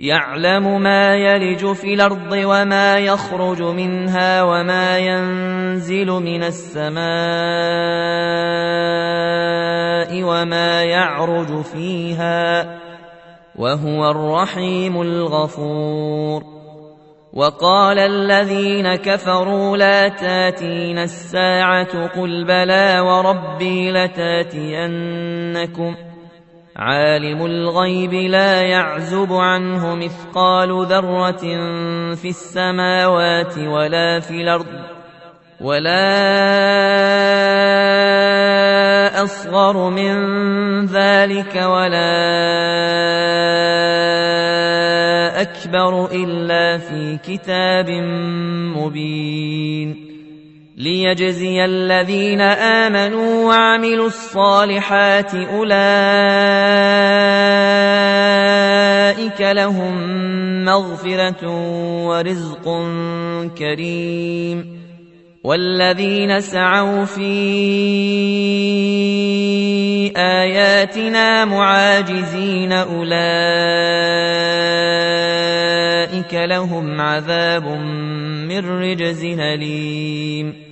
يعلم ما يلج في الأرض وما يخرج منها وما ينزل من السماء وما يعرج فيها وهو الرحيم الغفور. وقال الذين كفروا لا تاتين الساعة قل بلى وربي لتاتينكم عالم الغيب لا يعزب عنه مثقال ذرة في السماوات ولا في الأرض ولا أصغر من ذلك ولا أكبر إلا في كتاب مبين ليجزي الذين امنوا وعملوا الصالحات اولئك لهم مغفره ورزق كريم والذين سعوا في اياتنا معاجزين اولئك لهم عذاب من رجز اليم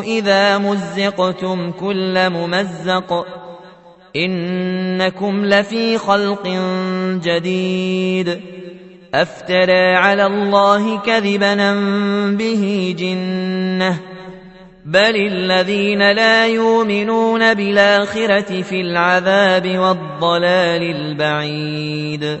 إذا مزقتم كل ممزق إنكم لفي خلق جديد أفترى على الله كذبا به جنة بل الذين لا يؤمنون بالآخرة في العذاب والضلال البعيد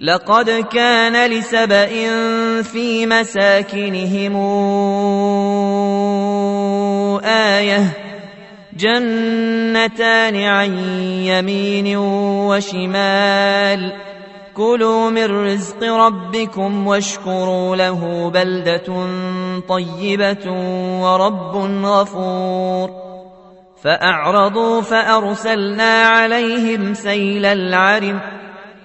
لقد كان لسبأ في مساكنهم آية جنتان عن يمين وشمال. كلوا من رزق ربكم واشكروا له بلدة طيبة ورب غفور. فأعرضوا فأرسلنا عليهم سيل العرم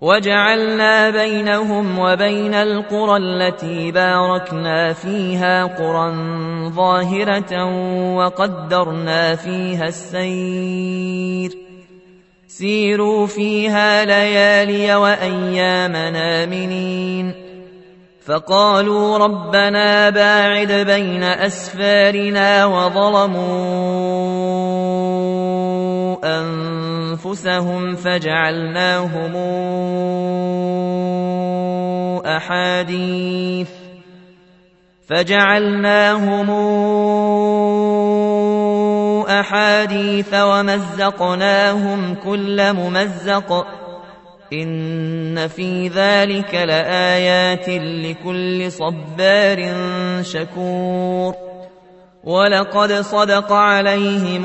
وجعلنا بينهم وبين القرى التي باركنا فيها قرى ظاهرة وقدرنا فيها السير. سيروا فيها ليالي وأيام نامنين فقالوا ربنا باعد بين أسفارنا وظلموا أن أنفسهم فجعلناهم أحاديث فجعلناهم أحاديث ومزقناهم كل ممزق إن في ذلك لآيات لكل صبار شكور ولقد صدق عليهم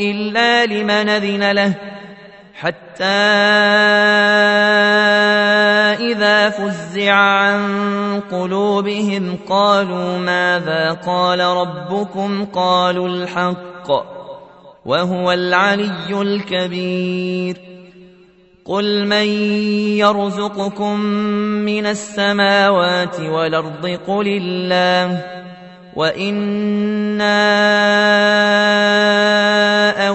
إلا لمن أذن له حتى إذا فزع عن قلوبهم قالوا ماذا قال ربكم؟ قالوا الحق وهو العلي الكبير. قل من يرزقكم من السماوات والأرض؟ قل الله. وإنا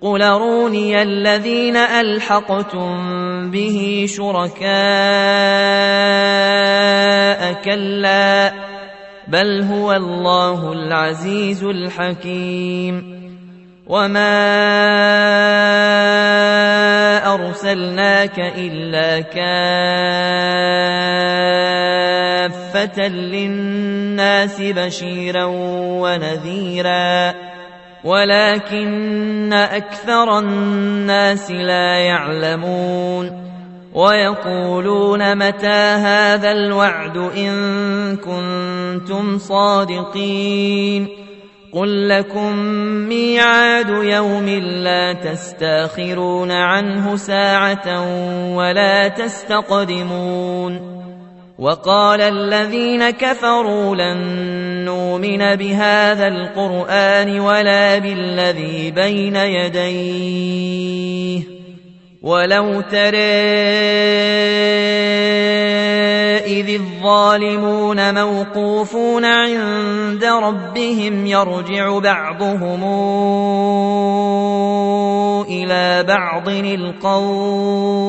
قل أروني الذين ألحقتم به شركاء كلا بل هو الله العزيز الحكيم وما أرسلناك إلا كافة للناس بشيرا ونذيرا ولكن أكثر الناس لا يعلمون ويقولون متى هذا الوعد إن كنتم صادقين قل لكم ميعاد يوم لا تستأخرون عنه ساعة ولا تستقدمون وقال الذين كفروا لن نؤمن بهذا القرآن ولا بالذي بين يديه. ولو ترى إذ الظالمون موقوفون عند ربهم يرجع بعضهم إلى بعض القول.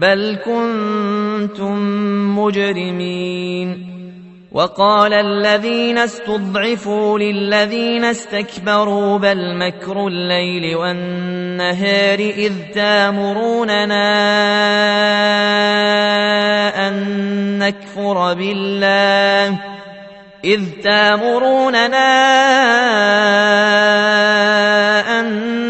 بل كنتم مجرمين وقال الذين استضعفوا للذين استكبروا بل مكر الليل والنهار إذ تامروننا أن نكفر بالله إذ تامروننا أن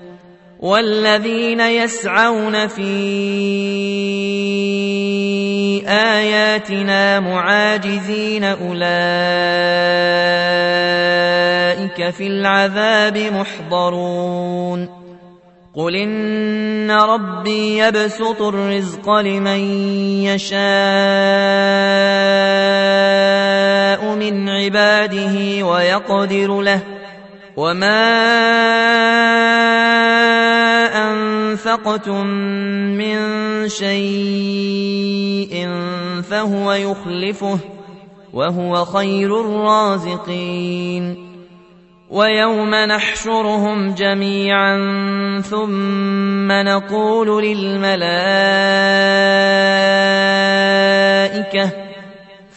والذين يسعون في آياتنا معاجزين أولئك في العذاب محضرون. قل إن ربي يبسط الرزق لمن يشاء من عباده ويقدر له. وما أنفقتم من شيء فهو يخلفه وهو خير الرازقين ويوم نحشرهم جميعا ثم نقول للملائكة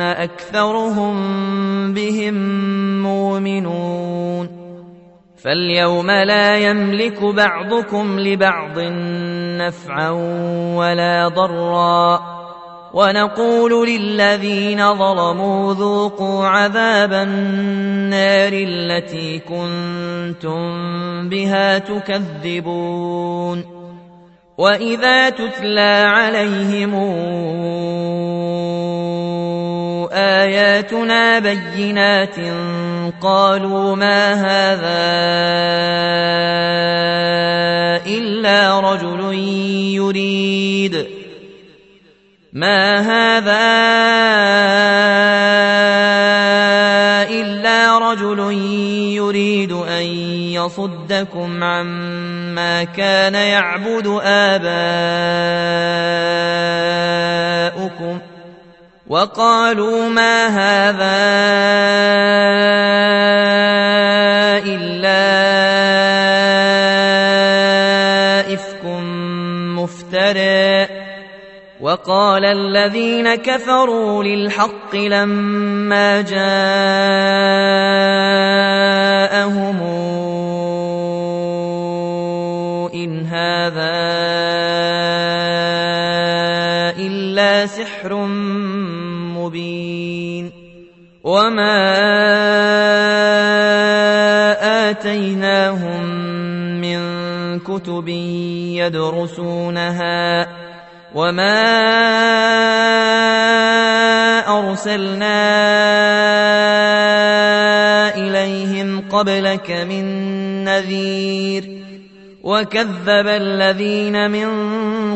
أكثرهم بهم مؤمنون فاليوم لا يملك بعضكم لبعض نفعا ولا ضرا ونقول للذين ظلموا ذوقوا عذاب النار التي كنتم بها تكذبون واذا تتلى عليهم آياتنا بينات قالوا ما هذا إلا رجل يريد. ما هذا إلا ليصدكم عما كان يعبد آباؤكم. وقالوا ما هذا إلا إفك مفترى. وقال الذين كفروا للحق لما جاءهم إن هذا إلا سحر مبين وما آتيناهم من كتب يدرسونها وما أرسلنا إليهم قبلك من نذير وكذب الذين من